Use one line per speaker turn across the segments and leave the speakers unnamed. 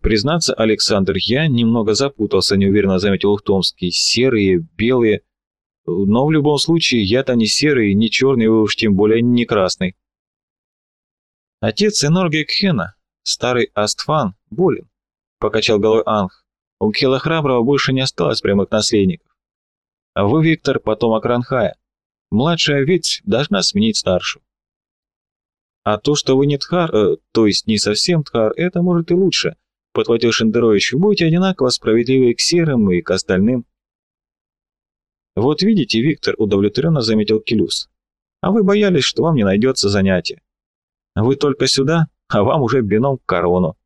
Признаться, Александр, я немного запутался, неуверенно заметил Ухтомский. Серые, белые. Но в любом случае, я-то не серый, не черный, уж тем более не красный. Отец Энорги Кхена, старый Астфан, болен, покачал головой Анх. У Кхела Храброго больше не осталось прямых наследников. А вы, Виктор, потомок Ранхая. Младшая ведь должна сменить старшую. А то, что вы не Тхар, э, то есть не совсем Тхар, это может и лучше, подхватил Шендерович. Будьте одинаково справедливы к серым и к остальным. Вот видите, Виктор удовлетворенно заметил Келюс. А вы боялись, что вам не найдется занятие. Вы только сюда, а вам уже бином корону.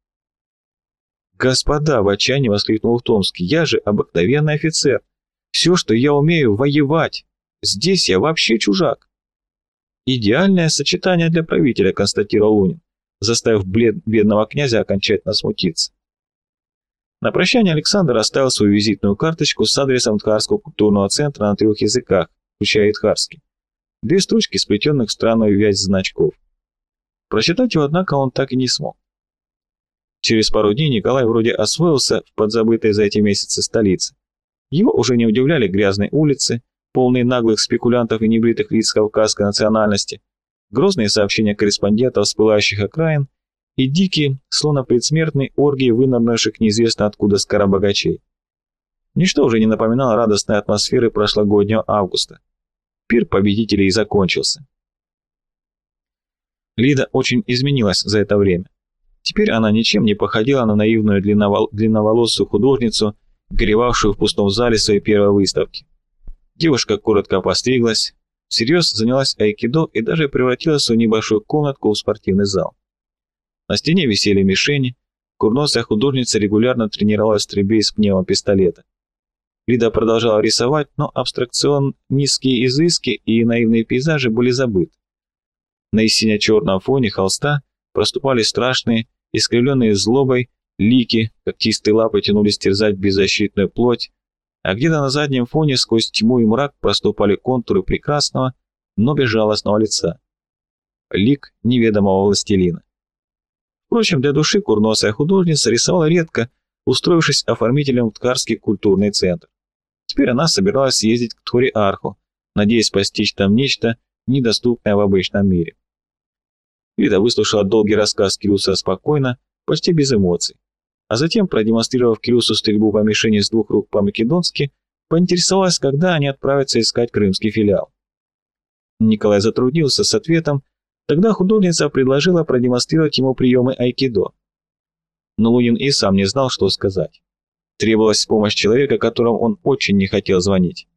«Господа!» — в отчаянии воскликнул Томский. «Я же обыкновенный офицер. Все, что я умею, воевать. Здесь я вообще чужак». «Идеальное сочетание для правителя», — констатировал Лунин, заставив блед бедного князя окончательно смутиться. На прощание Александр оставил свою визитную карточку с адресом Тхарского культурного центра на трех языках, включая и Тхарский. Две строчки, сплетенных в странную вязь значков. Прочитать его, однако, он так и не смог. Через пару дней Николай вроде освоился в подзабытой за эти месяцы столице. Его уже не удивляли грязные улицы, полные наглых спекулянтов и небритых лиц кавказской национальности, грозные сообщения корреспондентов с пылающих окраин и дикие, словно предсмертные оргии вынырнувших неизвестно откуда скоробогачей. Ничто уже не напоминало радостной атмосферы прошлогоднего августа. Пир победителей закончился. Лида очень изменилась за это время. Теперь она ничем не походила на наивную длинновол... длинноволосую художницу, горевавшую в пустом зале своей первой выставки. Девушка коротко постриглась, всерьез занялась айкидо и даже превратила свою небольшую комнатку в спортивный зал. На стене висели мишени, курносая художница регулярно тренировалась в стрельбе из пневмопистолета. Лида продолжала рисовать, но абстракцион, низкие изыски и наивные пейзажи были забыты. На сине-черном фоне холста проступали страшные, искривленные злобой, лики, когтистые лапы тянулись терзать беззащитную плоть, а где-то на заднем фоне сквозь тьму и мрак проступали контуры прекрасного, но безжалостного лица. Лик неведомого властелина. Впрочем, для души курносая художница рисовала редко, устроившись оформителем в Ткарский культурный центр. Теперь она собиралась съездить к Тхори-Арху, надеясь постичь там нечто, недоступное в обычном мире. Лида выслушала долгий рассказ Кирюса спокойно, почти без эмоций, а затем, продемонстрировав Кирюсу стрельбу по мишени с двух рук по-македонски, поинтересовалась, когда они отправятся искать крымский филиал. Николай затруднился с ответом, тогда художница предложила продемонстрировать ему приемы айкидо. Но Лунин и сам не знал, что сказать. Требовалась помощь человека, которому он очень не хотел звонить.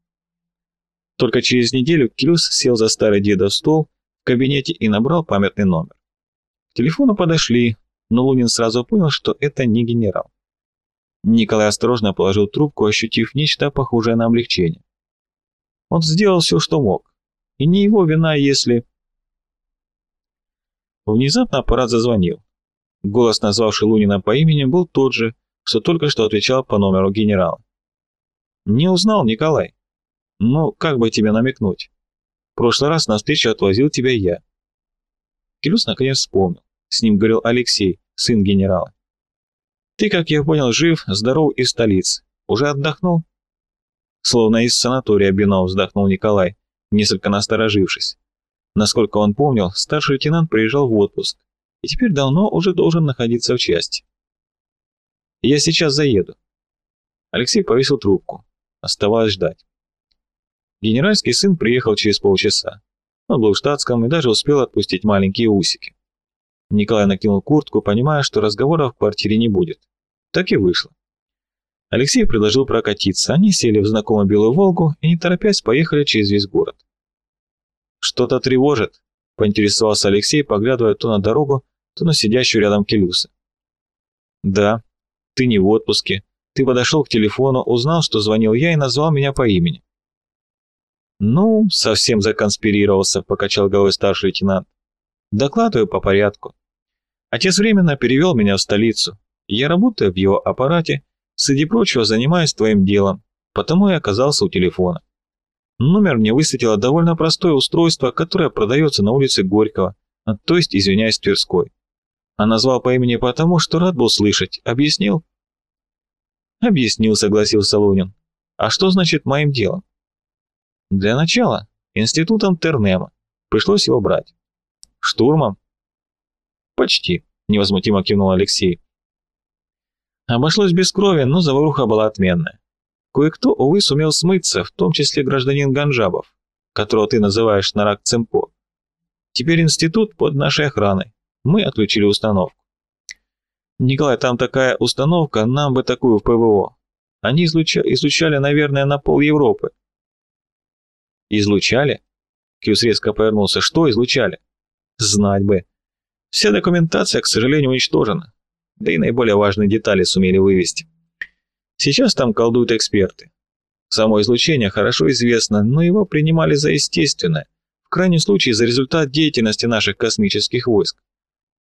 Только через неделю Кирюс сел за старый деда стол в кабинете и набрал памятный номер. К телефону подошли, но Лунин сразу понял, что это не генерал. Николай осторожно положил трубку, ощутив нечто похожее на облегчение. Он сделал все, что мог. И не его вина, если... Внезапно аппарат зазвонил. Голос, назвавший Лунина по имени, был тот же, что только что отвечал по номеру генерала. «Не узнал, Николай?» Ну, как бы тебе намекнуть? В прошлый раз на встречу отвозил тебя я. Келюс наконец вспомнил. С ним говорил Алексей, сын генерала. Ты, как я понял, жив, здоров и в столице. Уже отдохнул? Словно из санатория Бинов вздохнул Николай, несколько насторожившись. Насколько он помнил, старший лейтенант приезжал в отпуск и теперь давно уже должен находиться в части. «Я сейчас заеду». Алексей повесил трубку. Оставалось ждать. Генеральский сын приехал через полчаса. Он был в штатском и даже успел отпустить маленькие усики. Николай накинул куртку, понимая, что разговора в квартире не будет. Так и вышло. Алексей предложил прокатиться. Они сели в знакомую белую «Волгу» и, не торопясь, поехали через весь город. «Что-то тревожит?» – поинтересовался Алексей, поглядывая то на дорогу, то на сидящую рядом Келюса. «Да, ты не в отпуске. Ты подошел к телефону, узнал, что звонил я и назвал меня по имени. «Ну, совсем законспирировался», — покачал головой старший лейтенант. «Докладываю по порядку. Отец временно перевел меня в столицу. Я работаю в его аппарате, среди прочего занимаюсь твоим делом, потому и оказался у телефона. Номер мне высветило довольно простое устройство, которое продается на улице Горького, то есть, извиняюсь, Тверской. А назвал по имени потому, что рад был слышать. Объяснил? Объяснил, согласился Лунин. А что значит моим делом? Для начала, институтом Тернема. Пришлось его брать. Штурмом? Почти, невозмутимо кивнул Алексей. Обошлось без крови, но заваруха была отменная. Кое-кто, увы, сумел смыться, в том числе гражданин Ганжабов, которого ты называешь Нарак Цемпо. Теперь институт под нашей охраной. Мы отключили установку. Николай, там такая установка, нам бы такую в ПВО. Они излуча... излучали, наверное, на пол Европы. Излучали? Кьюс резко повернулся. Что излучали? Знать бы. Вся документация, к сожалению, уничтожена. Да и наиболее важные детали сумели вывести. Сейчас там колдуют эксперты. Само излучение хорошо известно, но его принимали за естественное, в крайнем случае за результат деятельности наших космических войск.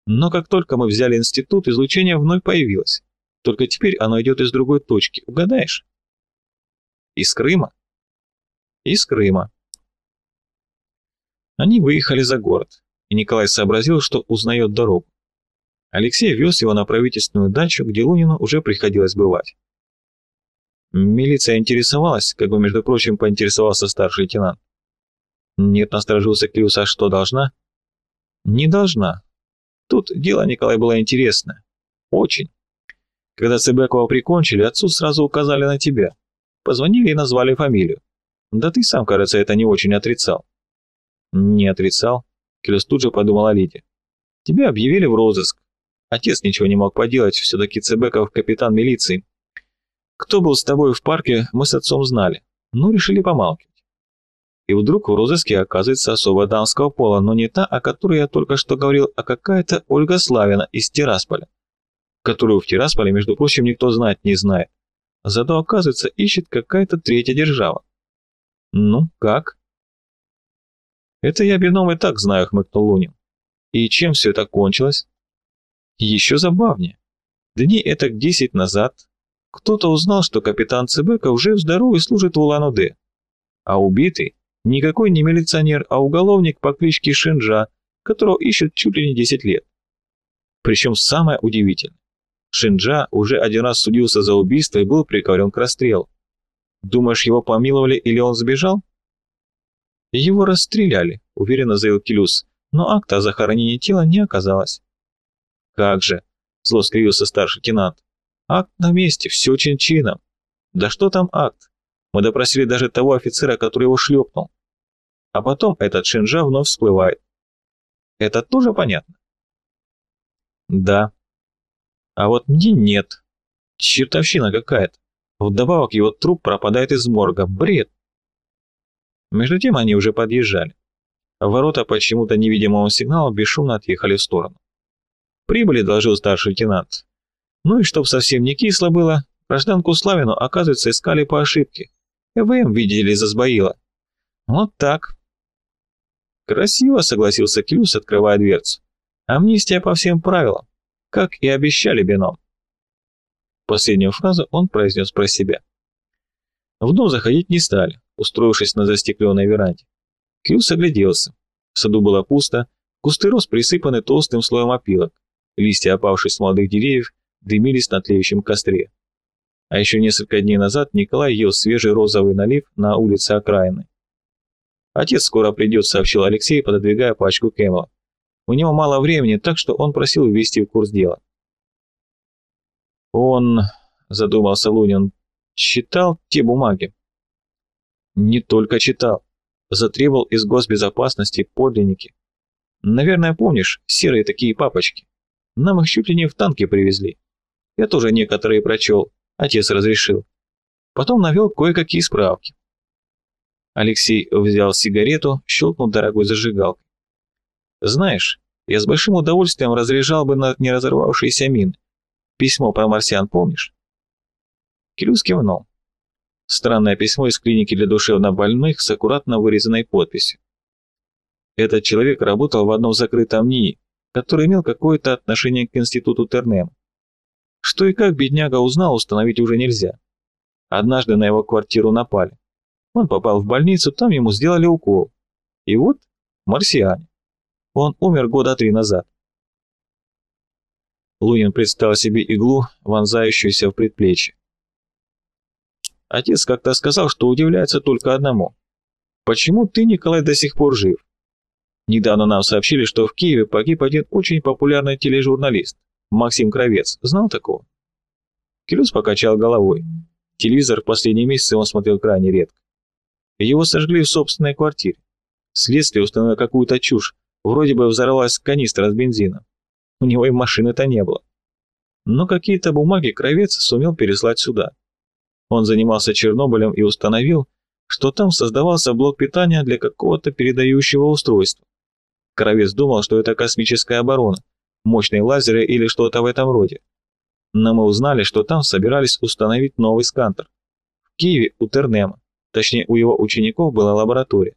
Но как только мы взяли институт, излучение вновь появилось. Только теперь оно идет из другой точки. Угадаешь? Из Крыма? Из Крыма. Они выехали за город, и Николай сообразил, что узнает дорогу. Алексей вез его на правительственную дачу, где Лунину уже приходилось бывать. Милиция интересовалась, как бы, между прочим, поинтересовался старший лейтенант. Нет, насторожился Клюс, а что, должна? Не должна. Тут дело, Николай, было интересное. Очень. Когда Цыбекова прикончили, отцу сразу указали на тебя. Позвонили и назвали фамилию. Да ты сам, кажется, это не очень отрицал. Не отрицал. Клюс тут же подумал о Лиде. Тебя объявили в розыск. Отец ничего не мог поделать, все-таки Цыбеков капитан милиции. Кто был с тобой в парке, мы с отцом знали, но решили помалкивать. И вдруг в розыске оказывается особо дамского пола, но не та, о которой я только что говорил, а какая-то Ольга Славина из Тирасполя, которую в Тирасполе, между прочим, никто знать не знает. Зато, оказывается, ищет какая-то третья держава. Ну, как? Это я бином и так знаю, хмыкнул Лунин. И чем все это кончилось? Еще забавнее. Дни это десять назад кто-то узнал, что капитан Цебека уже здоров и служит в Улан-Удэ. А убитый никакой не милиционер, а уголовник по кличке Шинджа, которого ищут чуть ли не 10 лет. Причем самое удивительное. Шинджа уже один раз судился за убийство и был приговорен к расстрелу. Думаешь, его помиловали или он сбежал? Его расстреляли, уверенно заявил Келюс, но акта о захоронении тела не оказалось. Как же, зло скривился старший лейтенант. Акт на месте, все чин-чином. Да что там акт? Мы допросили даже того офицера, который его шлепнул. А потом этот Шинжа вновь всплывает. Это тоже понятно? Да. А вот мне нет. Чертовщина какая-то. Вдобавок его труп пропадает из морга. Бред. Между тем они уже подъезжали. Ворота почему-то невидимому сигналу бесшумно отъехали в сторону. «Прибыли», — доложил старший лейтенант. Ну и чтоб совсем не кисло было, гражданку Славину, оказывается, искали по ошибке. ЭВМ видели засбоила. Вот так. Красиво, согласился Клюс, открывая дверцу. Амнистия по всем правилам, как и обещали Бином. Последнюю фразу он произнес про себя. В дом заходить не стали, устроившись на застекленной веранде. Клюс огляделся. В саду было пусто, кусты роз присыпаны толстым слоем опилок, листья, опавшие с молодых деревьев, дымились на тлеющем костре. А еще несколько дней назад Николай ел свежий розовый налив на улице окраины. «Отец скоро придет», — сообщил Алексей, пододвигая пачку Кэмела. «У него мало времени, так что он просил ввести в курс дела». «Он...» — задумался Лунин. «Читал те бумаги?» «Не только читал. Затребовал из госбезопасности подлинники. Наверное, помнишь, серые такие папочки. Нам их чуть ли не в танке привезли. Я тоже некоторые прочел, отец разрешил. Потом навел кое-какие справки. Алексей взял сигарету, щелкнул дорогой зажигалкой. «Знаешь, я с большим удовольствием разряжал бы на не разорвавшийся мин. Письмо про марсиан помнишь?» Келюс кивнул. Странное письмо из клиники для душевнобольных с аккуратно вырезанной подписью. Этот человек работал в одном закрытом НИИ, который имел какое-то отношение к институту Тернем. Что и как бедняга узнал, установить уже нельзя. Однажды на его квартиру напали. Он попал в больницу, там ему сделали укол. И вот марсиане. Он умер года три назад. Лунин представил себе иглу, вонзающуюся в предплечье. Отец как-то сказал, что удивляется только одному. Почему ты, Николай, до сих пор жив? Недавно нам сообщили, что в Киеве погиб один очень популярный тележурналист, Максим Кровец. Знал такого? Келюс покачал головой. Телевизор в последние месяцы он смотрел крайне редко. Его сожгли в собственной квартире. Следствие установило какую-то чушь. Вроде бы взорвалась канистра с бензином. У него и машины-то не было. Но какие-то бумаги Кровец сумел переслать сюда. Он занимался Чернобылем и установил, что там создавался блок питания для какого-то передающего устройства. Кровец думал, что это космическая оборона, мощные лазеры или что-то в этом роде. Но мы узнали, что там собирались установить новый скантер. В Киеве у Тернема, точнее у его учеников была лаборатория.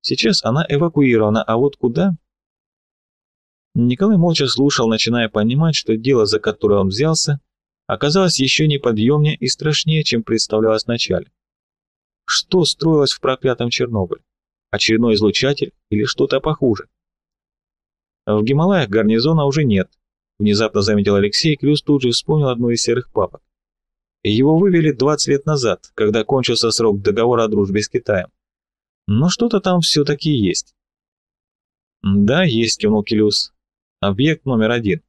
Сейчас она эвакуирована, а вот куда? Николай молча слушал, начиная понимать, что дело, за которое он взялся, оказалось еще неподъемнее и страшнее, чем представлялось вначале. Что строилось в проклятом Чернобыле? Очередной излучатель или что-то похуже? В Гималаях гарнизона уже нет, внезапно заметил Алексей, и Клюс тут же вспомнил одну из серых папок. Его вывели 20 лет назад, когда кончился срок договора о дружбе с Китаем. Но что-то там все-таки есть. Да, есть, кивнул Келюс. Объект номер один.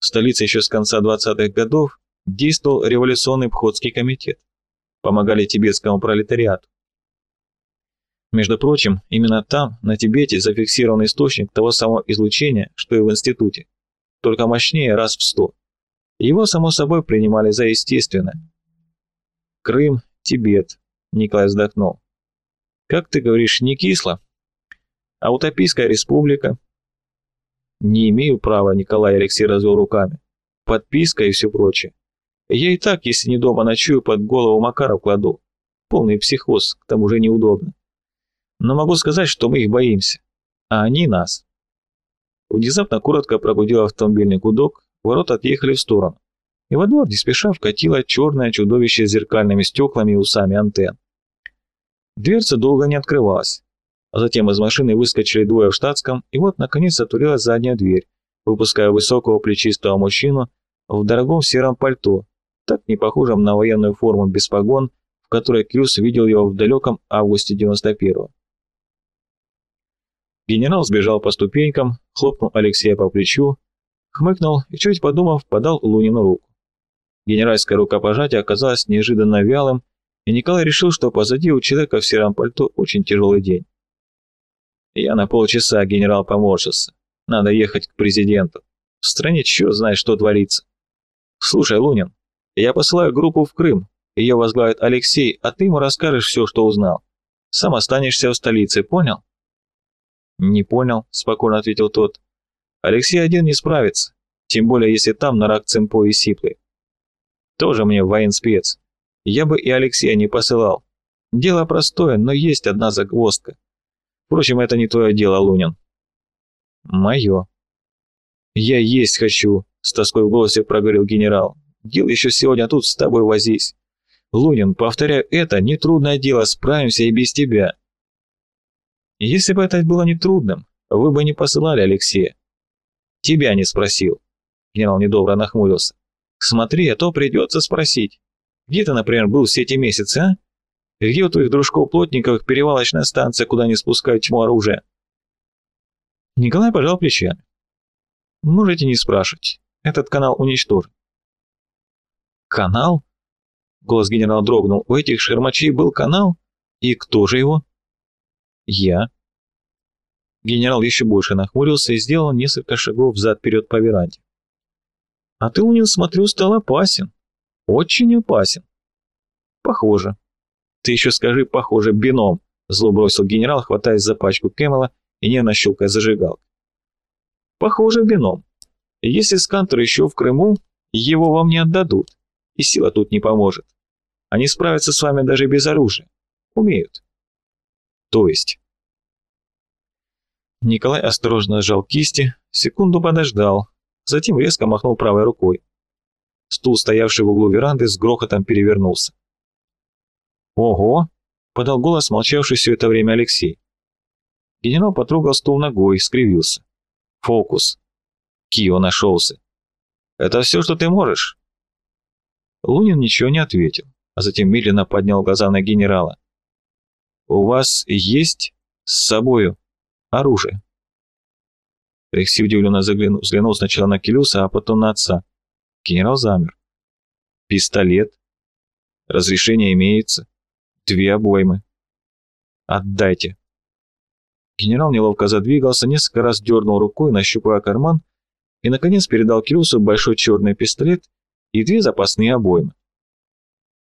В столице еще с конца 20-х годов действовал революционный Пходский комитет. Помогали тибетскому пролетариату. Между прочим, именно там, на Тибете, зафиксирован источник того самого излучения, что и в институте, только мощнее раз в сто. Его, само собой, принимали за естественное. Крым, Тибет, Николай вздохнул. Как ты говоришь, не кисло? А Утопийская республика? Не имею права, Николай Алексей развел руками. Подписка и все прочее. Я и так, если не дома ночую, под голову Макаров кладу. Полный психоз, к тому же неудобно. Но могу сказать, что мы их боимся. А они нас. Внезапно коротко прогудел автомобильный гудок, ворота отъехали в сторону. И во двор не спеша вкатило черное чудовище с зеркальными стеклами и усами антенн. Дверца долго не открывалась. А затем из машины выскочили двое в штатском, и вот наконец отворилась задняя дверь, выпуская высокого плечистого мужчину в дорогом сером пальто, так не похожем на военную форму без погон, в которой Крюс видел его в далеком августе 91-го. Генерал сбежал по ступенькам, хлопнул Алексея по плечу, хмыкнул и, чуть подумав, подал Лунину руку. Генеральское рукопожатие оказалось неожиданно вялым, и Николай решил, что позади у человека в сером пальто очень тяжелый день. Я на полчаса, генерал поморщился. Надо ехать к президенту. В стране черт знает, что творится. Слушай, Лунин, я посылаю группу в Крым. Ее возглавит Алексей, а ты ему расскажешь все, что узнал. Сам останешься в столице, понял? Не понял, спокойно ответил тот. Алексей один не справится, тем более если там нарак Цемпо и Сиплый. Тоже мне военспец. Я бы и Алексея не посылал. Дело простое, но есть одна загвоздка. Впрочем, это не твое дело, Лунин. Мое. Я есть хочу, с тоской в голосе проговорил генерал. Дел еще сегодня тут с тобой возись. Лунин, повторяю, это нетрудное дело, справимся и без тебя. Если бы это было нетрудным, вы бы не посылали Алексея. Тебя не спросил. Генерал недобро нахмурился. Смотри, а то придется спросить. Где ты, например, был все эти месяцы, а? Где у твоих дружков-плотниковых перевалочная станция, куда не спускают тьму оружия?» Николай пожал плечами. «Можете не спрашивать. Этот канал уничтожен». «Канал?» Голос генерала дрогнул. «У этих шермачей был канал? И кто же его?» «Я». Генерал еще больше нахмурился и сделал несколько шагов взад-вперед по веранде. «А ты, Лунин, смотрю, стал опасен. Очень опасен». «Похоже», «Ты еще скажи, похоже, бином», — зло бросил генерал, хватаясь за пачку Кэмела и нервно щелкая зажигалкой. «Похоже, бином. Если Скантер еще в Крыму, его вам не отдадут, и сила тут не поможет. Они справятся с вами даже без оружия. Умеют». «То есть?» Николай осторожно сжал кисти, секунду подождал, затем резко махнул правой рукой. Стул, стоявший в углу веранды, с грохотом перевернулся. «Ого!» — подал голос молчавший все это время Алексей. Генерал потрогал стол ногой, скривился. «Фокус!» Кио нашелся. Это все, что ты можешь?» Лунин ничего не ответил, а затем медленно поднял глаза на генерала. «У вас есть с собою оружие?» Алексей удивленно заглянул, взглянул сначала на Келюса, а потом на отца. Генерал замер. «Пистолет. Разрешение имеется. Две обоймы. Отдайте». Генерал неловко задвигался, несколько раз дернул рукой, нащупывая карман, и, наконец, передал Келюсу большой черный пистолет и две запасные обоймы.